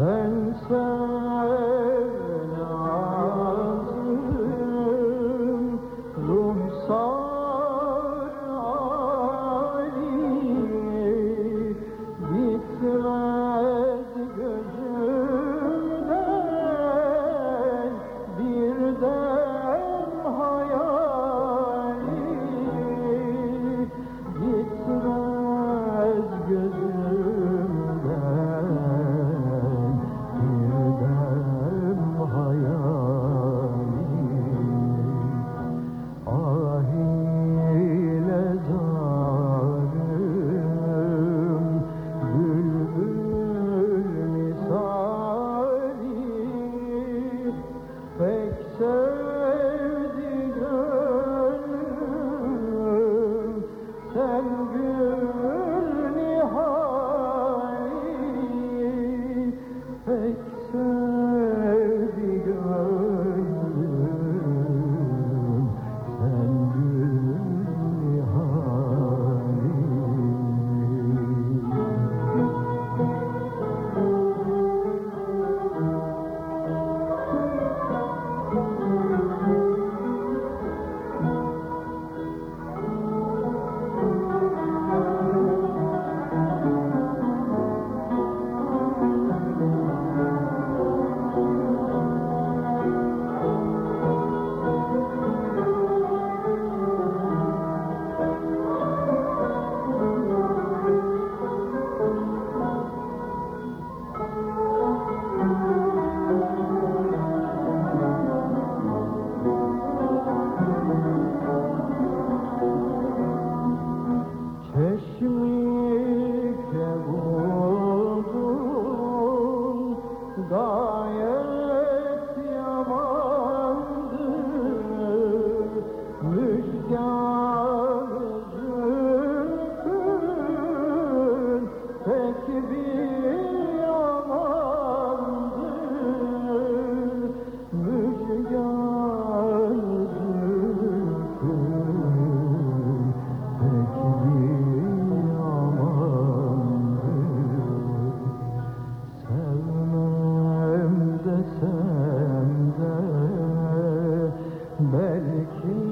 and say sevgi. Gaye Melkim